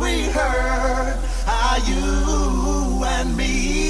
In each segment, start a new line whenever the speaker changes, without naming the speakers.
We hurt are you and me?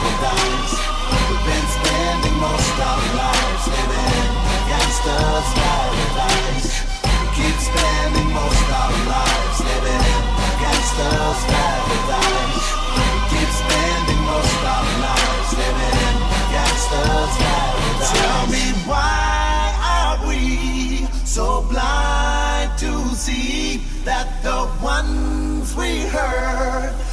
Ones we